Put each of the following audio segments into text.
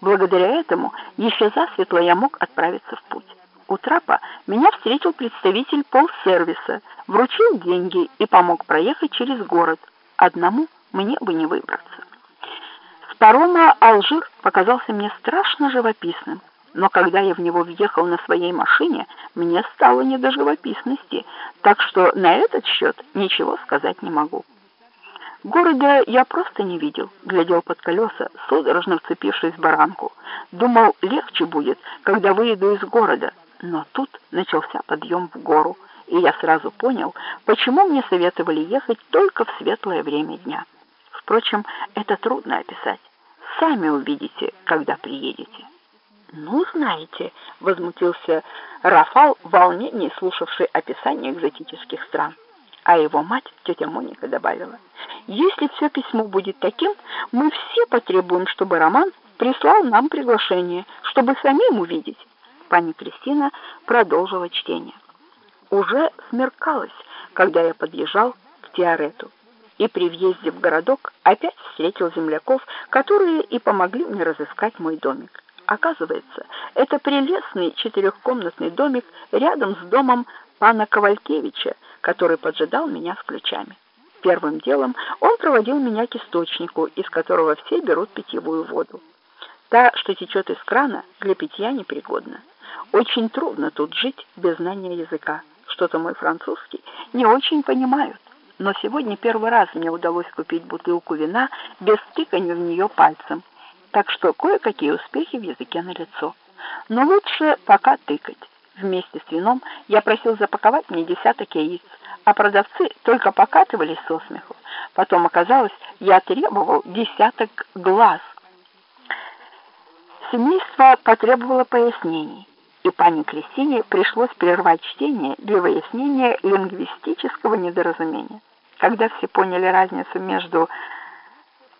Благодаря этому еще засветло я мог отправиться в путь. У трапа меня встретил представитель полсервиса, вручил деньги и помог проехать через город. Одному мне бы не выбраться. С парома Алжир показался мне страшно живописным, но когда я в него въехал на своей машине, мне стало не до живописности, так что на этот счет ничего сказать не могу. Города я просто не видел, глядел под колеса, судорожно вцепившись в баранку. Думал, легче будет, когда выеду из города, но тут начался подъем в гору, и я сразу понял, почему мне советовали ехать только в светлое время дня. Впрочем, это трудно описать. Сами увидите, когда приедете. «Ну, знаете», — возмутился Рафал в волнении, слушавший описание экзотических стран. А его мать, тетя Моника, добавила, «Если все письмо будет таким, мы все потребуем, чтобы Роман прислал нам приглашение, чтобы самим увидеть». Пани Кристина продолжила чтение. Уже смеркалось, когда я подъезжал к Тиарету, и при въезде в городок опять встретил земляков, которые и помогли мне разыскать мой домик. Оказывается, это прелестный четырехкомнатный домик рядом с домом пана Ковалькевича, который поджидал меня с ключами. Первым делом он проводил меня к источнику, из которого все берут питьевую воду. Та, что течет из крана, для питья непригодна. Очень трудно тут жить без знания языка. Что-то мой французский не очень понимают. Но сегодня первый раз мне удалось купить бутылку вина без тыкания в нее пальцем. Так что кое-какие успехи в языке налицо. Но лучше пока тыкать. Вместе с вином я просил запаковать мне десяток яиц, а продавцы только покатывались со смеху. Потом оказалось, я требовал десяток глаз. Семейство потребовало пояснений и пане Кристине пришлось прервать чтение для выяснения лингвистического недоразумения. Когда все поняли разницу между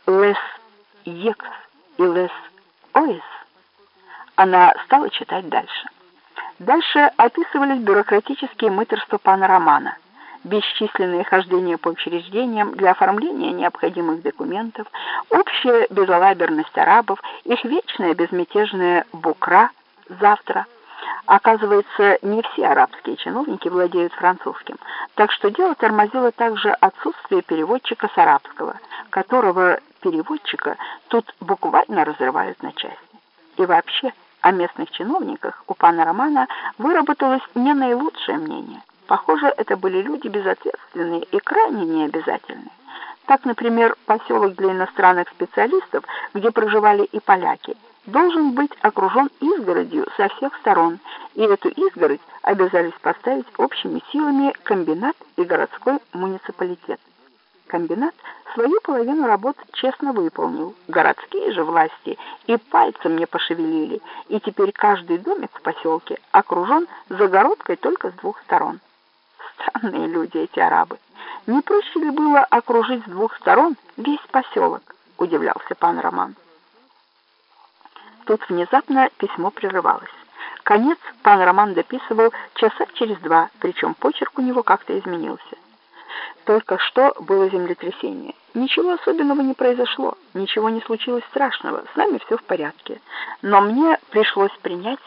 «лес екс» и «лес оис», она стала читать дальше. Дальше описывались бюрократические мыторства пана Романа, бесчисленные хождения по учреждениям для оформления необходимых документов, общая безалаберность арабов, их вечная безмятежная букра «завтра», Оказывается, не все арабские чиновники владеют французским, так что дело тормозило также отсутствие переводчика с арабского, которого переводчика тут буквально разрывают на части. И вообще, о местных чиновниках у пана Романа выработалось не наилучшее мнение. Похоже, это были люди безответственные и крайне необязательные. Так, например, поселок для иностранных специалистов, где проживали и поляки – должен быть окружен изгородью со всех сторон, и эту изгородь обязались поставить общими силами комбинат и городской муниципалитет. Комбинат свою половину работ честно выполнил, городские же власти и пальцем не пошевелили, и теперь каждый домик в поселке окружен загородкой только с двух сторон. Странные люди эти арабы. Не проще ли было окружить с двух сторон весь поселок, удивлялся пан Роман. Тут внезапно письмо прерывалось. Конец пан Роман дописывал часа через два, причем почерк у него как-то изменился. Только что было землетрясение. Ничего особенного не произошло, ничего не случилось страшного, с нами все в порядке. Но мне пришлось принять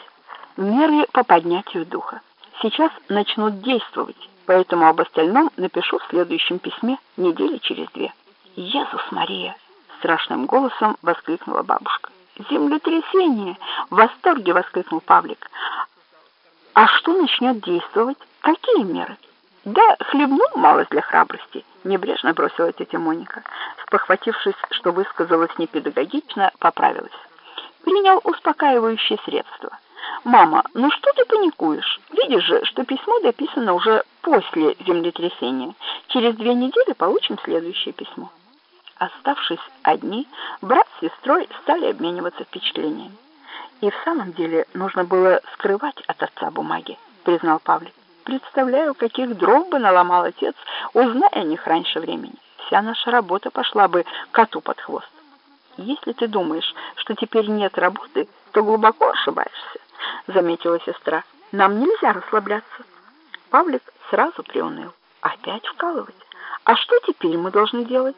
меры по поднятию духа. Сейчас начнут действовать, поэтому об остальном напишу в следующем письме недели через две. «Иисус Мария!» — страшным голосом воскликнула бабушка. «Землетрясение!» — в восторге воскликнул Павлик. «А что начнет действовать? Какие меры?» «Да хлебнул малость для храбрости», — небрежно бросила тетя Моника. Спохватившись, что высказалась непедагогично, поправилась. «Принял успокаивающее средство». «Мама, ну что ты паникуешь? Видишь же, что письмо дописано уже после землетрясения. Через две недели получим следующее письмо». Оставшись одни, брат с сестрой стали обмениваться впечатлениями. «И в самом деле нужно было скрывать от отца бумаги», — признал Павлик. «Представляю, каких дров бы наломал отец, узная о них раньше времени. Вся наша работа пошла бы коту под хвост. Если ты думаешь, что теперь нет работы, то глубоко ошибаешься», — заметила сестра. «Нам нельзя расслабляться». Павлик сразу приуныл. «Опять вкалывать? А что теперь мы должны делать?»